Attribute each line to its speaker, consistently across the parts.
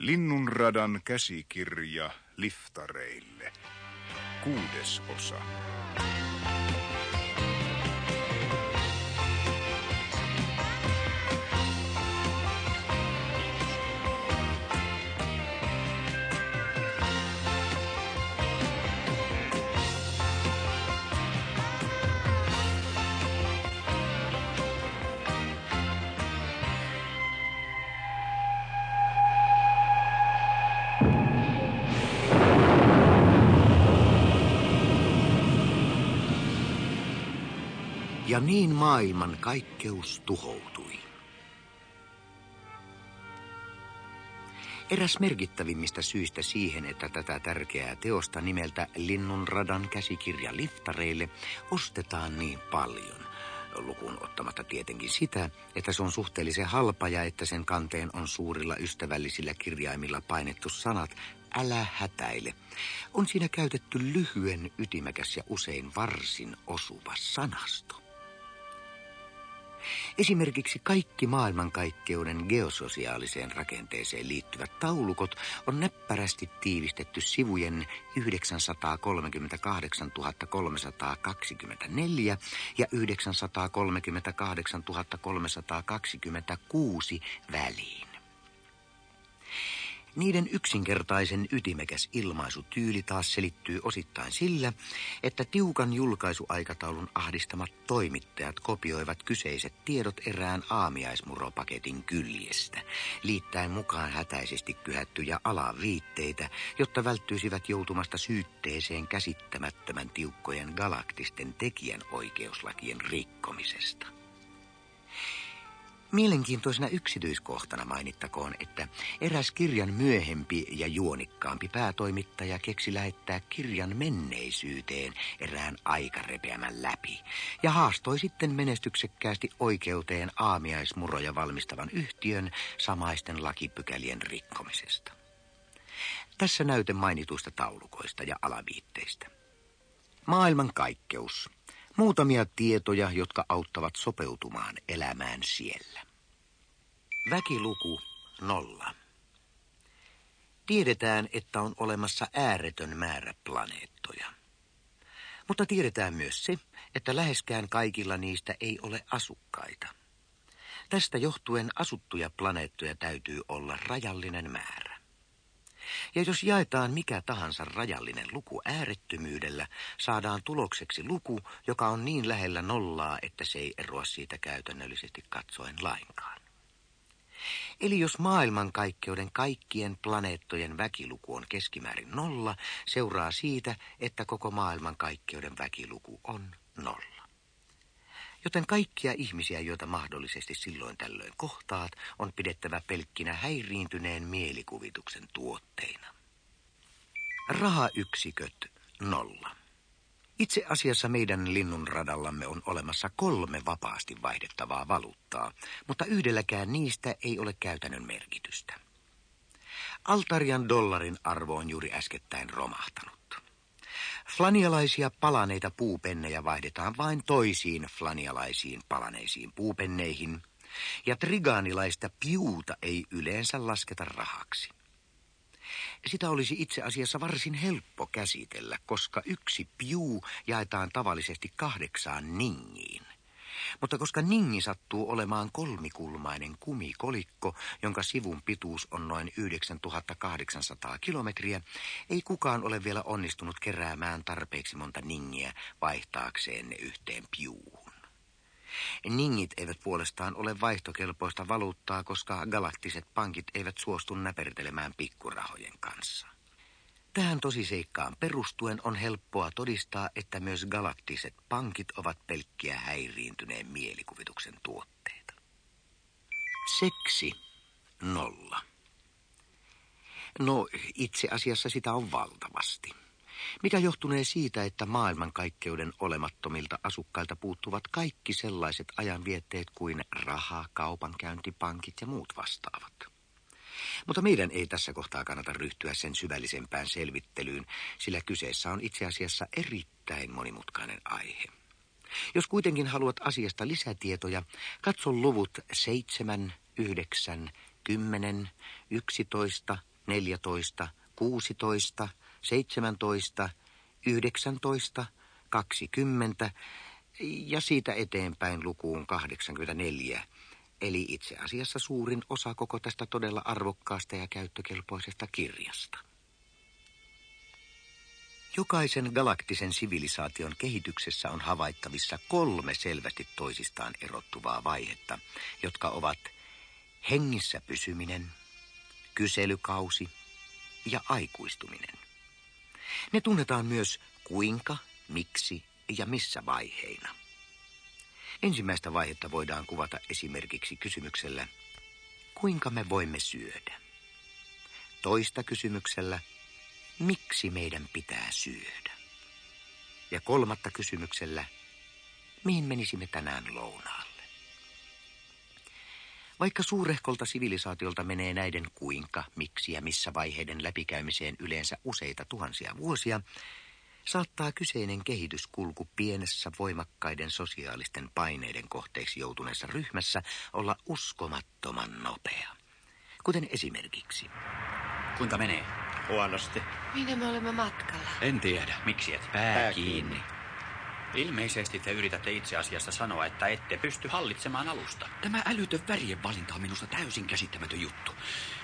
Speaker 1: Linnunradan käsikirja liftareille. Kuudes osa.
Speaker 2: Niin maailman kaikkeus tuhoutui. Eräs merkittävimmistä syistä siihen, että tätä tärkeää teosta nimeltä Linnunradan käsikirja liftareille ostetaan niin paljon, lukuun ottamatta tietenkin sitä, että se on suhteellisen halpa ja että sen kanteen on suurilla ystävällisillä kirjaimilla painettu sanat älä hätäile, on siinä käytetty lyhyen, ytimekäs ja usein varsin osuva sanasto. Esimerkiksi kaikki maailmankaikkeuden geososiaaliseen rakenteeseen liittyvät taulukot on näppärästi tiivistetty sivujen 938 324 ja 938 326 väliin. Niiden yksinkertaisen ytimekäs ilmaisutyyli taas selittyy osittain sillä, että tiukan julkaisuaikataulun ahdistamat toimittajat kopioivat kyseiset tiedot erään aamiaismuropaketin kyljestä, liittäen mukaan hätäisesti kyhättyjä alaviitteitä, jotta välttyisivät joutumasta syytteeseen käsittämättömän tiukkojen galaktisten tekijän oikeuslakien rikkomisesta. Mielenkiintoisena yksityiskohtana mainittakoon, että eräs kirjan myöhempi ja juonikkaampi päätoimittaja keksi lähettää kirjan menneisyyteen erään aikarepeämän läpi ja haastoi sitten menestyksekkäästi oikeuteen aamiaismuroja valmistavan yhtiön samaisten lakipykälien rikkomisesta. Tässä näyte mainituista taulukoista ja alaviitteistä. Maailman kaikkeus Muutamia tietoja, jotka auttavat sopeutumaan elämään siellä. Väkiluku nolla. Tiedetään, että on olemassa ääretön määrä planeettoja. Mutta tiedetään myös se, että läheskään kaikilla niistä ei ole asukkaita. Tästä johtuen asuttuja planeettoja täytyy olla rajallinen määrä. Ja jos jaetaan mikä tahansa rajallinen luku äärettömyydellä, saadaan tulokseksi luku, joka on niin lähellä nollaa, että se ei eroa siitä käytännöllisesti katsoen lainkaan. Eli jos maailmankaikkeuden kaikkien planeettojen väkiluku on keskimäärin nolla, seuraa siitä, että koko maailmankaikkeuden väkiluku on nolla. Joten kaikkia ihmisiä, joita mahdollisesti silloin tällöin kohtaat, on pidettävä pelkkinä häiriintyneen mielikuvituksen tuotteina. Rahayksiköt nolla. Itse asiassa meidän linnunradallamme on olemassa kolme vapaasti vaihdettavaa valuuttaa, mutta yhdelläkään niistä ei ole käytännön merkitystä. Altarian dollarin arvo on juuri äskettäin romahtanut. Flanialaisia palaneita puupennejä vaihdetaan vain toisiin flanialaisiin palaneisiin puupenneihin, ja trigaanilaista piuta ei yleensä lasketa rahaksi. Sitä olisi itse asiassa varsin helppo käsitellä, koska yksi piu jaetaan tavallisesti kahdeksaan ningiin. Mutta koska ningi sattuu olemaan kolmikulmainen kumikolikko, jonka sivun pituus on noin 9800 kilometriä, ei kukaan ole vielä onnistunut keräämään tarpeeksi monta ningiä vaihtaakseen ne yhteen piuuhun. Ningit eivät puolestaan ole vaihtokelpoista valuuttaa, koska galaktiset pankit eivät suostu näpertelemään pikkurahojen kanssa. Tähän tosiseikkaan perustuen on helppoa todistaa, että myös galaktiset pankit ovat pelkkiä häiriintyneen mielikuvituksen tuotteita. Seksi nolla. No, itse asiassa sitä on valtavasti. Mikä johtunee siitä, että maailmankaikkeuden olemattomilta asukkailta puuttuvat kaikki sellaiset ajanvietteet kuin raha, kaupankäynti, pankit ja muut vastaavat. Mutta meidän ei tässä kohtaa kannata ryhtyä sen syvällisempään selvittelyyn, sillä kyseessä on itse asiassa erittäin monimutkainen aihe. Jos kuitenkin haluat asiasta lisätietoja, katso luvut 7, 9, 10, 11, 14, 16, 17, 19, 20 ja siitä eteenpäin lukuun 84, eli itse asiassa suurin osa koko tästä todella arvokkaasta ja käyttökelpoisesta kirjasta. Jokaisen galaktisen sivilisaation kehityksessä on havaittavissa kolme selvästi toisistaan erottuvaa vaihetta, jotka ovat hengissä pysyminen, kyselykausi ja aikuistuminen. Ne tunnetaan myös kuinka, miksi ja missä vaiheina. Ensimmäistä vaihetta voidaan kuvata esimerkiksi kysymyksellä, kuinka me voimme syödä? Toista kysymyksellä, miksi meidän pitää syödä? Ja kolmatta kysymyksellä, mihin menisimme tänään lounaalle? Vaikka suurehkolta sivilisaatiolta menee näiden kuinka, miksi ja missä vaiheiden läpikäymiseen yleensä useita tuhansia vuosia, saattaa kyseinen kehityskulku pienessä voimakkaiden sosiaalisten paineiden kohteeksi joutuneessa ryhmässä olla uskomattoman nopea. Kuten esimerkiksi.
Speaker 3: Kuinka menee?
Speaker 4: Huonosti.
Speaker 5: Minne me olemme matkalla?
Speaker 3: En tiedä. Miksi et? Pää,
Speaker 4: Pää
Speaker 3: kiinni. Ilmeisesti te yritätte itse asiassa sanoa, että ette pysty hallitsemaan alusta.
Speaker 6: Tämä älytön värien valinta on minusta täysin käsittämätön juttu.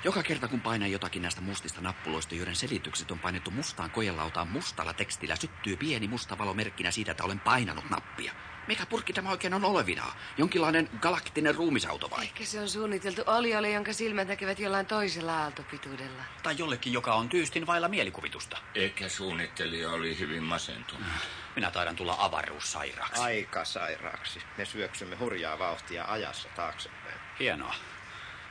Speaker 6: Joka kerta kun painan jotakin näistä mustista nappuloista, joiden selitykset on painettu mustaan kojelautaan mustalla tekstillä, syttyy pieni musta valo merkkinä siitä, että olen painanut nappia. Mikä purkki tämä oikein on olevinaan? Jonkinlainen galaktinen ruumisauto vai?
Speaker 5: Ehkä se on suunniteltu oliolle, jonka silmät näkevät jollain toisella aaltopituudella.
Speaker 3: Tai jollekin, joka on tyystin vailla mielikuvitusta.
Speaker 7: Ehkä suunnittelija oli hyvin masentunut.
Speaker 3: Minä taidan tulla avaruussairaaksi.
Speaker 4: Aika sairaaksi. Me syöksymme hurjaa vauhtia ajassa taaksepäin.
Speaker 3: Hienoa.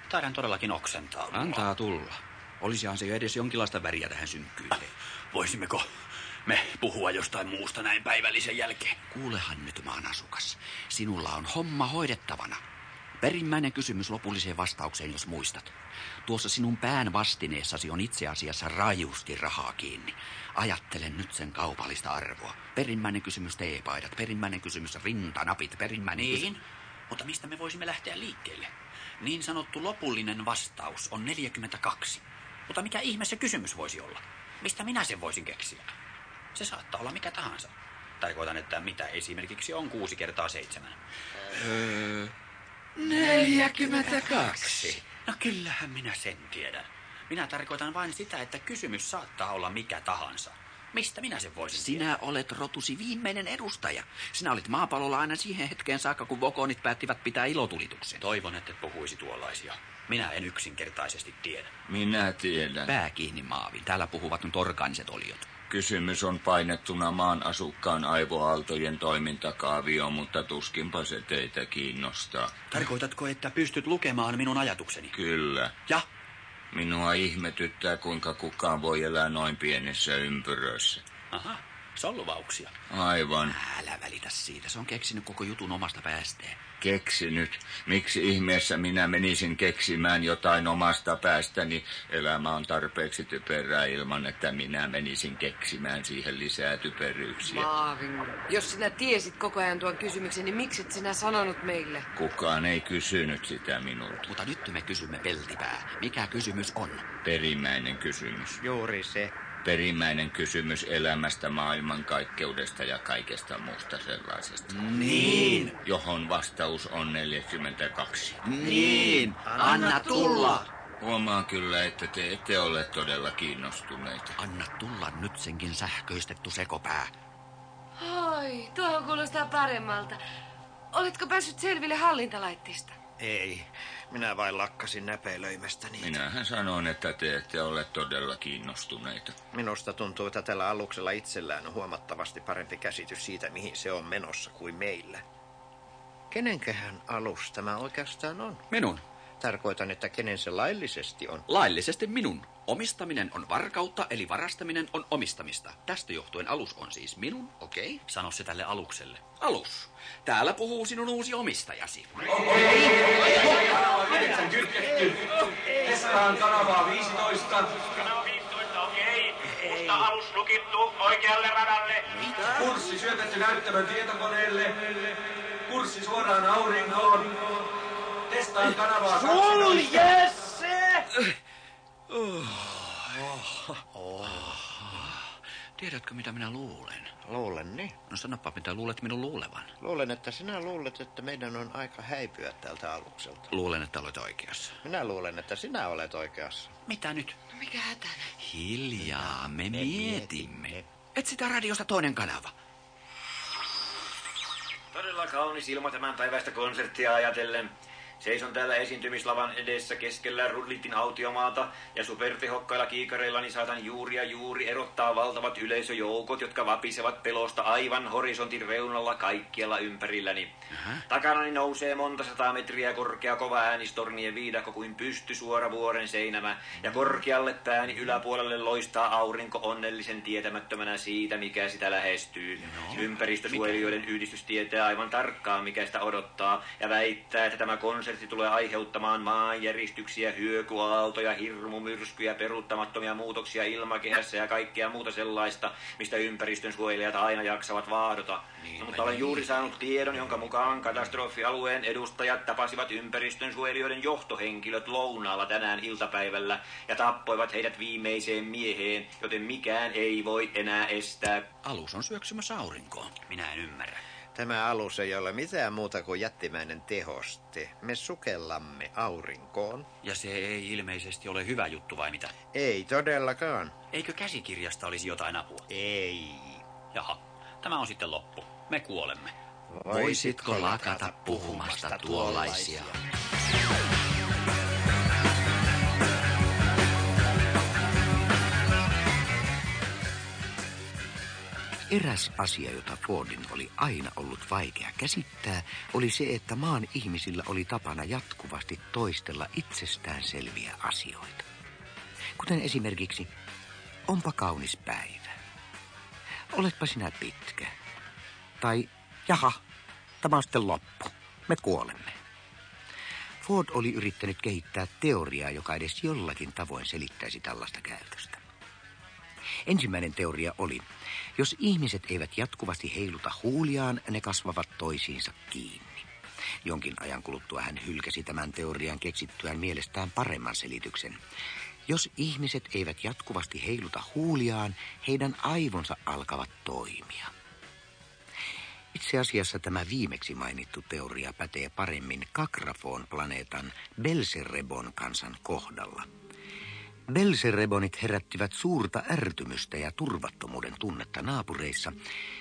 Speaker 3: Taidan todellakin oksentaa.
Speaker 6: Antaa tulla. Olisihan se jo edes jonkinlaista väriä tähän synkkyyteen.
Speaker 3: Voisimmeko me puhua jostain muusta näin päivällisen jälkeen?
Speaker 6: Kuulehan nyt, maan asukas. Sinulla on homma hoidettavana. Perimmäinen kysymys lopulliseen vastaukseen, jos muistat. Tuossa sinun pään vastineessasi on itse asiassa rajusti rahaa kiinni. Ajattelen nyt sen kaupallista arvoa. Perimmäinen kysymys teepaidat, perimmäinen kysymys rintanapit, perimmäinen
Speaker 3: Niin,
Speaker 6: kysymys...
Speaker 3: mutta mistä me voisimme lähteä liikkeelle? Niin sanottu lopullinen vastaus on 42. Mutta mikä ihme se kysymys voisi olla? Mistä minä sen voisin keksiä? Se saattaa olla mikä tahansa. Tarkoitan, että mitä esimerkiksi on kuusi kertaa seitsemän.
Speaker 6: Öö,
Speaker 3: 42. No kyllähän minä sen tiedän. Minä tarkoitan vain sitä, että kysymys saattaa olla mikä tahansa. Mistä minä sen voisin
Speaker 6: Sinä olet rotusi viimeinen edustaja. Sinä olit maapallolla aina siihen hetkeen saakka, kun vokonit päättivät pitää ilotulituksen.
Speaker 3: Toivon, että et puhuisi tuollaisia. Minä en yksinkertaisesti tiedä.
Speaker 7: Minä tiedän.
Speaker 6: Pää kiinni maavin. Täällä puhuvat nyt orgaaniset oliot.
Speaker 7: Kysymys on painettuna maan asukkaan aivoaaltojen toimintakaavio, mutta tuskinpa se teitä kiinnostaa.
Speaker 3: Tarkoitatko, että pystyt lukemaan minun ajatukseni?
Speaker 7: Kyllä.
Speaker 3: Ja?
Speaker 7: Minua ihmetyttää, kuinka kukaan voi elää noin pienessä ympyröissä.
Speaker 3: Aha, solvauksia.
Speaker 7: Aivan.
Speaker 6: Älä välitä siitä. Se on keksinyt koko jutun omasta päästään.
Speaker 7: Keksinyt. Miksi ihmeessä minä menisin keksimään jotain omasta päästäni? Elämä on tarpeeksi typerää ilman, että minä menisin keksimään siihen lisää typeryyksiä.
Speaker 5: Maavin, jos sinä tiesit koko ajan tuon kysymyksen, niin miksi et sinä sanonut meille?
Speaker 7: Kukaan ei kysynyt sitä minulta.
Speaker 6: Mutta nyt me kysymme peltipää. Mikä kysymys on?
Speaker 7: Perimmäinen kysymys.
Speaker 4: Juuri se.
Speaker 7: Perimmäinen kysymys elämästä, maailmankaikkeudesta ja kaikesta muusta sellaisesta.
Speaker 6: Niin.
Speaker 7: Johon vastaus on 42.
Speaker 6: Niin. Anna tulla.
Speaker 7: Huomaan kyllä, että te ette ole todella kiinnostuneita.
Speaker 6: Anna tulla nyt senkin sähköistetty sekopää.
Speaker 5: Ai, tuohon kuulostaa paremmalta. Oletko päässyt selville hallintalaitteista?
Speaker 4: Ei. Minä vain lakkasin näpeilöimästä niitä.
Speaker 7: Minähän sanoin, että te ette ole todella kiinnostuneita.
Speaker 4: Minusta tuntuu, että tällä aluksella itsellään on huomattavasti parempi käsitys siitä, mihin se on menossa kuin meillä. Kenenkähän alus tämä oikeastaan on?
Speaker 6: Minun.
Speaker 4: Tarkoitan, että kenen se laillisesti on.
Speaker 6: Laillisesti minun. Omistaminen on varkautta, eli varastaminen on omistamista. Tästä johtuen alus on siis minun, okei? Okay?
Speaker 3: Sano se tälle alukselle.
Speaker 6: Alus. Täällä puhuu sinun uusi omistajasi.
Speaker 8: Testaan kanavaa 15.
Speaker 9: Kanava 15, okei. Musta alus lukittu oikealle radalle.
Speaker 8: Kurssi syötetty näyttämön tietokoneelle. Kurssi suoraan aurinkoon. Testaan kanavaa 12.
Speaker 9: Sulje se!
Speaker 6: Tiedätkö, mitä minä luulen?
Speaker 4: Luulen niin.
Speaker 6: No sanoppa, mitä luulet minun luulevan.
Speaker 4: Luulen, että sinä luulet, että meidän on aika häipyä tältä alukselta.
Speaker 6: Luulen, että olet oikeassa.
Speaker 4: Minä luulen, että sinä olet oikeassa.
Speaker 3: Mitä nyt?
Speaker 5: No mikä hätänä?
Speaker 6: Hiljaa, me mietimme. Etsitään radiosta toinen kanava.
Speaker 10: Todella kaunis ilma tämän päivästä konserttia ajatellen. Seison täällä esiintymislavan edessä keskellä Rudlitin autiomaata ja supertehokkailla kiikareillani saatan juuri ja juuri erottaa valtavat yleisöjoukot, jotka vapisevat pelosta aivan horisontin reunalla kaikkialla ympärilläni. Takanani nousee monta sataa metriä korkea kova äänistornien viidakko kuin pysty suora vuoren seinämä, ja korkealle pääni yläpuolelle loistaa aurinko onnellisen tietämättömänä siitä, mikä sitä lähestyy. Ympäristösuojelijoiden yhdistys tietää aivan tarkkaan, mikä sitä odottaa, ja väittää, että tämä konsertti tulee aiheuttamaan maanjäristyksiä, hyökyaaltoja, hirmumyrskyjä, peruuttamattomia muutoksia ilmakehässä ja kaikkea muuta sellaista, mistä ympäristön suojelijat aina jaksavat vaadota. No, mutta olen juuri saanut tiedon, jonka mukaan katastrofialueen edustajat tapasivat ympäristön suojelijoiden johtohenkilöt lounaalla tänään iltapäivällä ja tappoivat heidät viimeiseen mieheen, joten mikään ei voi enää estää.
Speaker 6: Alus on syöksymässä aurinkoon.
Speaker 3: Minä en ymmärrä.
Speaker 4: Tämä alus ei ole mitään muuta kuin jättimäinen tehoste. Me sukellamme aurinkoon.
Speaker 3: Ja se ei ilmeisesti ole hyvä juttu vai mitä?
Speaker 4: Ei todellakaan.
Speaker 3: Eikö käsikirjasta olisi jotain apua?
Speaker 4: Ei.
Speaker 3: Jaha, tämä on sitten loppu. Me kuolemme.
Speaker 6: Voisitko lakata puhumasta tuollaisia?
Speaker 2: Eräs asia, jota Fordin oli aina ollut vaikea käsittää, oli se, että maan ihmisillä oli tapana jatkuvasti toistella itsestään selviä asioita. Kuten esimerkiksi, onpa kaunis päivä. Oletpa sinä pitkä. Tai, jaha, tämä on sitten loppu. Me kuolemme. Ford oli yrittänyt kehittää teoriaa, joka edes jollakin tavoin selittäisi tällaista käytöstä. Ensimmäinen teoria oli, jos ihmiset eivät jatkuvasti heiluta huuliaan, ne kasvavat toisiinsa kiinni. Jonkin ajan kuluttua hän hylkäsi tämän teorian keksittyään mielestään paremman selityksen. Jos ihmiset eivät jatkuvasti heiluta huuliaan, heidän aivonsa alkavat toimia. Itse asiassa tämä viimeksi mainittu teoria pätee paremmin Kakrafon planeetan Belserebon kansan kohdalla – Belserebonit herättivät suurta ärtymystä ja turvattomuuden tunnetta naapureissa,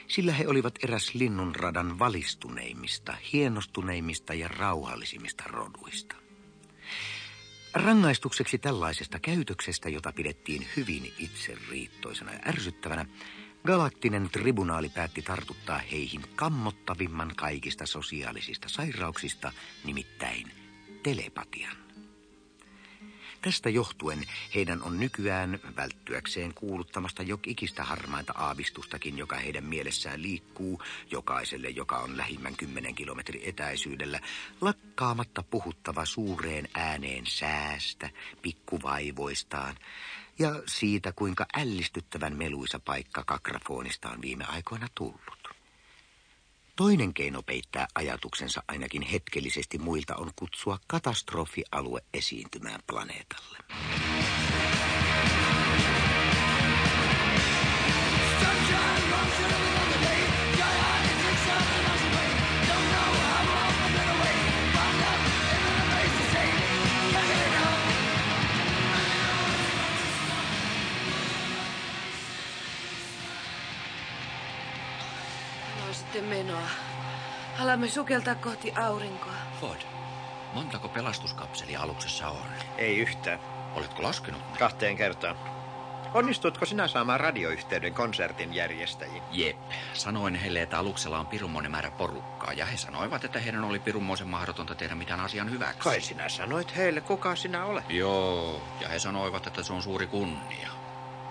Speaker 2: sillä he olivat eräs linnunradan valistuneimmista, hienostuneimmista ja rauhallisimmista roduista. Rangaistukseksi tällaisesta käytöksestä, jota pidettiin hyvin itseriittoisena ja ärsyttävänä, galaktinen tribunaali päätti tartuttaa heihin kammottavimman kaikista sosiaalisista sairauksista, nimittäin telepatian. Tästä johtuen heidän on nykyään välttyäkseen kuuluttamasta jokikistä harmainta aavistustakin, joka heidän mielessään liikkuu jokaiselle, joka on lähimmän kymmenen kilometrin etäisyydellä, lakkaamatta puhuttava suureen ääneen säästä, pikkuvaivoistaan ja siitä, kuinka ällistyttävän meluisa paikka kakrafonista on viime aikoina tullut. Toinen keino peittää ajatuksensa ainakin hetkellisesti muilta on kutsua katastrofialue esiintymään planeetalle.
Speaker 5: No sitten menoa. Alamme sukeltaa kohti aurinkoa.
Speaker 6: Ford, montako pelastuskapselia aluksessa on?
Speaker 4: Ei yhtään.
Speaker 6: Oletko laskenut ne?
Speaker 4: Kahteen kertaan. Onnistutko sinä saamaan radioyhteyden konsertin järjestäjiin?
Speaker 6: Jep. Sanoin heille, että aluksella on pirunmoinen määrä porukkaa, ja he sanoivat, että heidän oli pirunmoisen mahdotonta tehdä mitään asian hyväksi.
Speaker 4: Kai sinä sanoit heille, kuka sinä olet.
Speaker 6: Joo, ja he sanoivat, että se on suuri kunnia.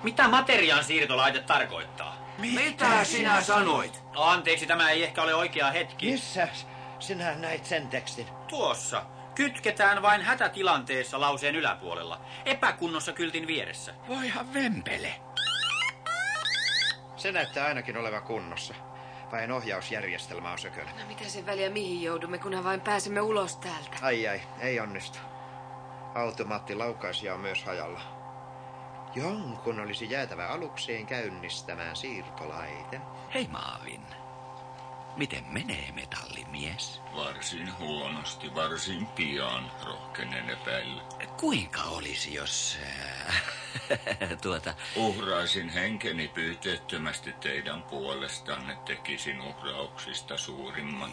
Speaker 3: Mitä materiaan siirtolaite tarkoittaa?
Speaker 6: Mitä sinä sanoit?
Speaker 3: No, anteeksi, tämä ei ehkä ole oikea hetki.
Speaker 4: Missä sinä näit sen tekstin?
Speaker 3: Tuossa. Kytketään vain hätätilanteessa lauseen yläpuolella. Epäkunnossa kyltin vieressä.
Speaker 6: Voihan vempele.
Speaker 4: Se näyttää ainakin olevan kunnossa. Vain ohjausjärjestelmä on sökönä.
Speaker 5: No mitä sen väliä mihin joudumme, kunhan vain pääsemme ulos täältä.
Speaker 4: Ai ai, ei onnistu. Automaattilaukaisija on myös hajalla. Jonkun olisi jäätävä alukseen käynnistämään siirtolaite.
Speaker 6: Hei Maavin. Miten menee metallimies?
Speaker 7: Varsin huonosti, varsin pian, rohkenen epäillä.
Speaker 6: Kuinka olisi, jos... Äh, tuota...
Speaker 7: Uhraisin henkeni pyyteettömästi teidän puolestanne, tekisin uhrauksista suurimman.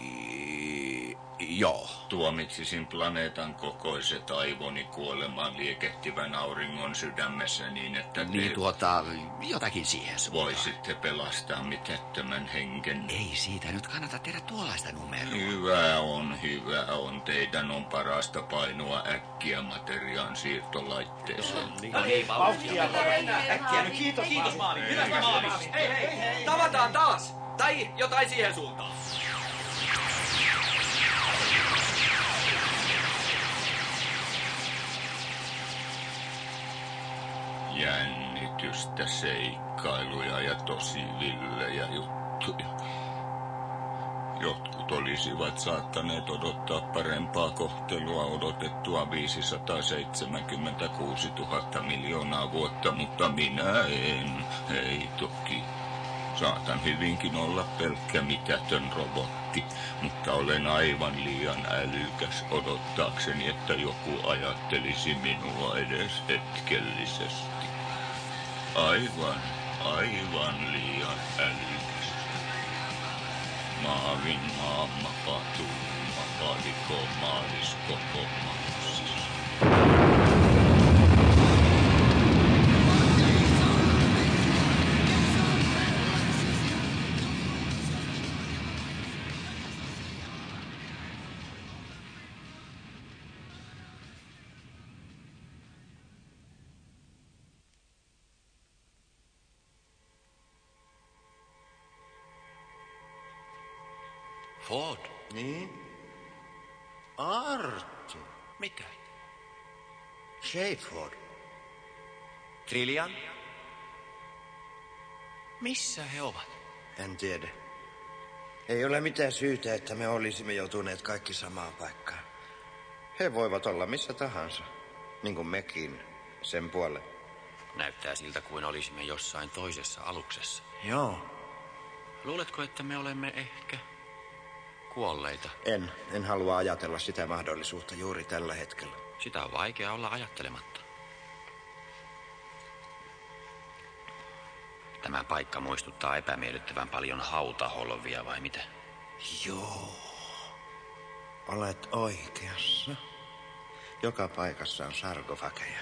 Speaker 6: Joo.
Speaker 7: Tuomitsisin planeetan kokoiset aivoni kuolemaan liekehtivän auringon sydämessä niin, että te...
Speaker 6: Niin tuota, jotakin siihen suuntaan.
Speaker 7: Voisitte pelastaa mitättömän henken.
Speaker 6: Ei siitä nyt kannata tehdä tuollaista numeroa.
Speaker 7: Hyvä on, hyvä on. Teidän on parasta painoa äkkiä materiaan siirtolaitteeseen.
Speaker 10: No niin, vauhtia. Äkkiä nyt. Kiitos, kiitos Maavi. Hyvästä Maavi. Hei, hei, hei. Tavataan taas. Tai jotain siihen suuntaan.
Speaker 7: Jännitystä, seikkailuja ja tosi villejä juttuja. Jotkut olisivat saattaneet odottaa parempaa kohtelua odotettua 576 000 miljoonaa vuotta, mutta minä en. Ei toki. Saatan hyvinkin olla pelkkä mitätön robotti, mutta olen aivan liian älykäs odottaakseni, että joku ajattelisi minua edes hetkellisesti. Aivan, aivan liian älykäs. Maavin maamma patumma paliko maalis koko.
Speaker 6: Ford.
Speaker 4: Niin? Artu.
Speaker 6: Mitä?
Speaker 4: Shaford.
Speaker 3: Trillian? Missä he ovat?
Speaker 4: En tiedä. Ei ole mitään syytä, että me olisimme joutuneet kaikki samaan paikkaan. He voivat olla missä tahansa, niin kuin mekin, sen puolen.
Speaker 3: Näyttää siltä kuin olisimme jossain toisessa aluksessa.
Speaker 4: Joo.
Speaker 3: Luuletko, että me olemme ehkä kuolleita?
Speaker 4: En, en halua ajatella sitä mahdollisuutta juuri tällä hetkellä.
Speaker 3: Sitä on vaikea olla ajattelematta. Tämä paikka muistuttaa epämiellyttävän paljon hautaholvia, vai mitä?
Speaker 4: Joo. Olet oikeassa. Joka paikassa on sarkofageja.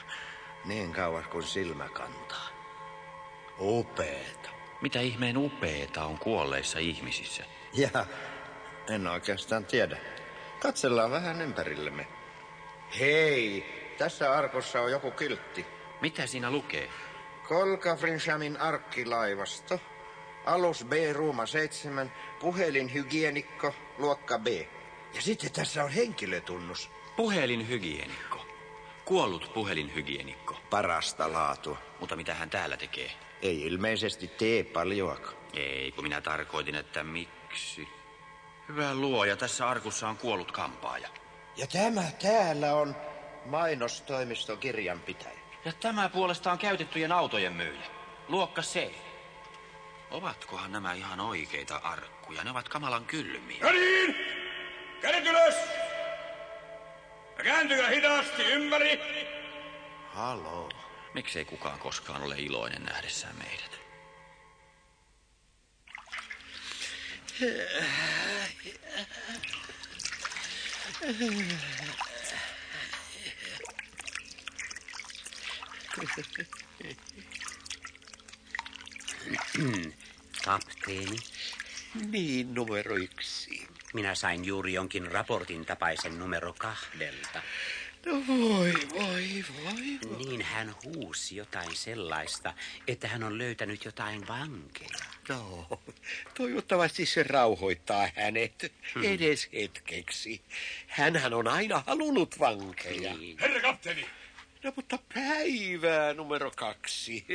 Speaker 4: Niin kauas kuin silmä kantaa. Upeeta.
Speaker 3: Mitä ihmeen upeeta on kuolleissa ihmisissä?
Speaker 4: Ja en oikeastaan tiedä. Katsellaan vähän ympärillemme. Hei, tässä arkossa on joku kyltti.
Speaker 3: Mitä siinä lukee?
Speaker 4: Kolka Frinshamin arkkilaivasto. Alus B, ruuma 7, puhelinhygienikko, luokka B. Ja sitten tässä on henkilötunnus.
Speaker 3: Puhelinhygienikko. Kuollut puhelinhygienikko.
Speaker 4: Parasta laatua.
Speaker 3: Mutta mitä hän täällä tekee?
Speaker 4: Ei ilmeisesti tee paljoakaan.
Speaker 3: Ei, kun minä tarkoitin, että miksi. Hyvä luoja, tässä arkussa on kuollut kampaaja.
Speaker 4: Ja tämä täällä on mainostoimiston kirjanpitäjä.
Speaker 3: Ja tämä puolestaan käytettyjen autojen myyjä. Luokka C. Ovatkohan nämä ihan oikeita arkkuja? Ne ovat kamalan kylmiä.
Speaker 9: No niin! Kädet ylös! Ja kääntykää hitaasti ympäri!
Speaker 4: Haloo.
Speaker 3: Miksei kukaan koskaan ole iloinen nähdessään meidät?
Speaker 11: Kapteeni,
Speaker 2: Niin, numero yksi.
Speaker 11: minä sain juuri jonkin raportin tapaisen numero kahdelta.
Speaker 2: No voi, voi, voi.
Speaker 11: Niin hän huusi jotain sellaista, että hän on löytänyt jotain vankeja.
Speaker 2: No, toivottavasti se rauhoittaa hänet
Speaker 11: Hmm.
Speaker 2: edes hetkeksi. Hänhän on aina halunnut vankeja.
Speaker 11: Niin.
Speaker 9: Herra kapteeni!
Speaker 2: No mutta päivää numero kaksi.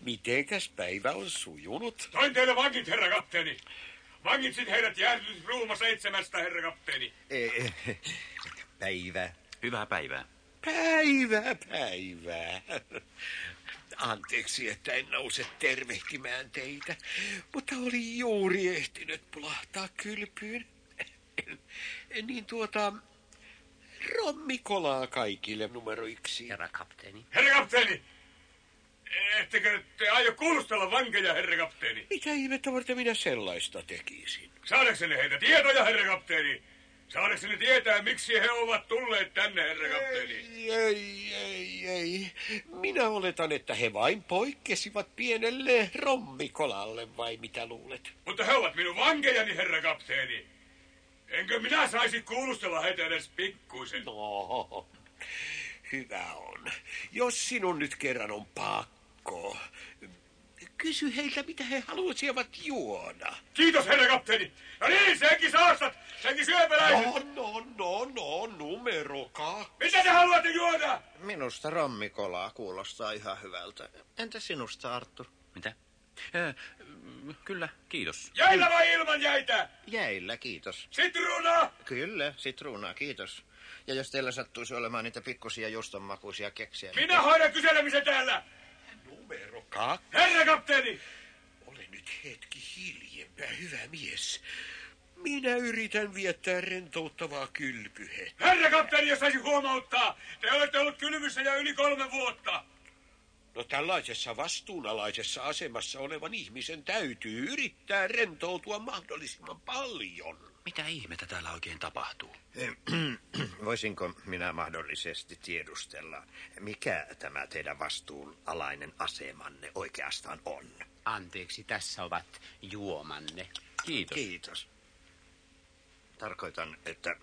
Speaker 2: Mitenkäs päivä on sujunut?
Speaker 9: Toin teille vankit, herra kapteeni! Vangitsin heidät jäädytysruuma seitsemästä, herra kapteeni.
Speaker 4: E, päivä.
Speaker 3: Hyvää päivää.
Speaker 2: Päivää, päivää.
Speaker 12: Anteeksi, että en nouse tervehtimään teitä, mutta oli juuri ehtinyt pulahtaa kylpyyn. Niin tuota, rommikolaa kaikille numero yksi.
Speaker 11: Herra kapteeni.
Speaker 9: Herra kapteeni! Ettekö te aio kuulustella vankeja, herra kapteeni?
Speaker 12: Mitä ihmettä varten minä sellaista tekisin?
Speaker 9: Saadakseni heitä tietoja, herra kapteeni? Saadakseni tietää, miksi he ovat tulleet tänne, herra kapteeni?
Speaker 12: Ei, ei, ei, ei. Minä oletan, että he vain poikkesivat pienelle rommikolalle, vai mitä luulet?
Speaker 9: Mutta he ovat minun vankejani, herra kapteeni. Enkö minä saisi kuulustella heitä edes pikkuisen?
Speaker 12: No, hyvä on. Jos sinun nyt kerran on pakko. Kysy heiltä, mitä he haluaisivat juoda.
Speaker 9: Kiitos, herra kapteeni. Ja niin, senkin saastat, senkin syöpäläiset.
Speaker 12: No, no, no, no, numero kaksi.
Speaker 9: Mitä te haluatte juoda?
Speaker 4: Minusta rommikolaa kuulostaa ihan hyvältä. Entä sinusta, Arttu?
Speaker 3: Mitä? Ö, kyllä, kiitos.
Speaker 9: Jäillä vai ilman jäitä?
Speaker 4: Jäillä, kiitos.
Speaker 9: Sitruunaa?
Speaker 4: Kyllä, sitruunaa, kiitos. Ja jos teillä sattuisi olemaan niitä pikkusia justonmakuisia keksiä... niin-
Speaker 9: Minä hoidan kyselemisen täällä.
Speaker 12: Numero kaksi.
Speaker 9: Herra kapteeni!
Speaker 12: Ole nyt hetki hiljempää, hyvä mies. Minä yritän viettää rentouttavaa kylpyhetkeä.
Speaker 9: Herra kapteeni, jos saisi huomauttaa. Te olette ollut kylmyssä jo yli kolme vuotta.
Speaker 12: No tällaisessa vastuunalaisessa asemassa olevan ihmisen täytyy yrittää rentoutua mahdollisimman paljon.
Speaker 3: Mitä ihmettä täällä oikein tapahtuu?
Speaker 4: Voisinko minä mahdollisesti tiedustella, mikä tämä teidän vastuunalainen asemanne oikeastaan on?
Speaker 11: Anteeksi, tässä ovat juomanne.
Speaker 3: Kiitos.
Speaker 4: Kiitos. Tarkoitan, että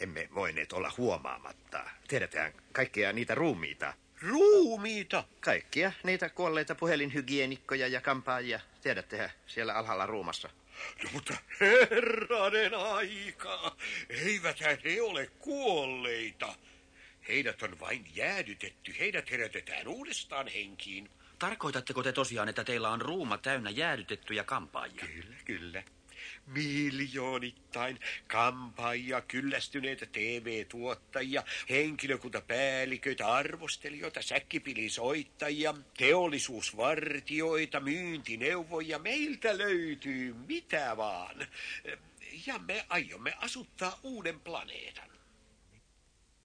Speaker 4: emme voineet olla huomaamatta. Tiedetään kaikkia niitä ruumiita.
Speaker 12: Ruumiita?
Speaker 4: Kaikkia niitä kuolleita puhelinhygienikkoja ja kampaajia. Tiedättehän siellä alhaalla ruumassa.
Speaker 12: No, mutta herranen aika, eiväthän he ole kuolleita. Heidät on vain jäädytetty, heidät herätetään uudestaan henkiin.
Speaker 3: Tarkoitatteko te tosiaan, että teillä on ruuma täynnä jäädytettyjä kampaajia?
Speaker 12: Kyllä, kyllä. Miljoonittain kampaajia, kyllästyneitä TV-tuottajia, henkilökuntapäälliköitä, arvostelijoita, säkkipilisoittajia, teollisuusvartioita, myyntineuvoja. Meiltä löytyy mitä vaan. Ja me aiomme asuttaa uuden planeetan.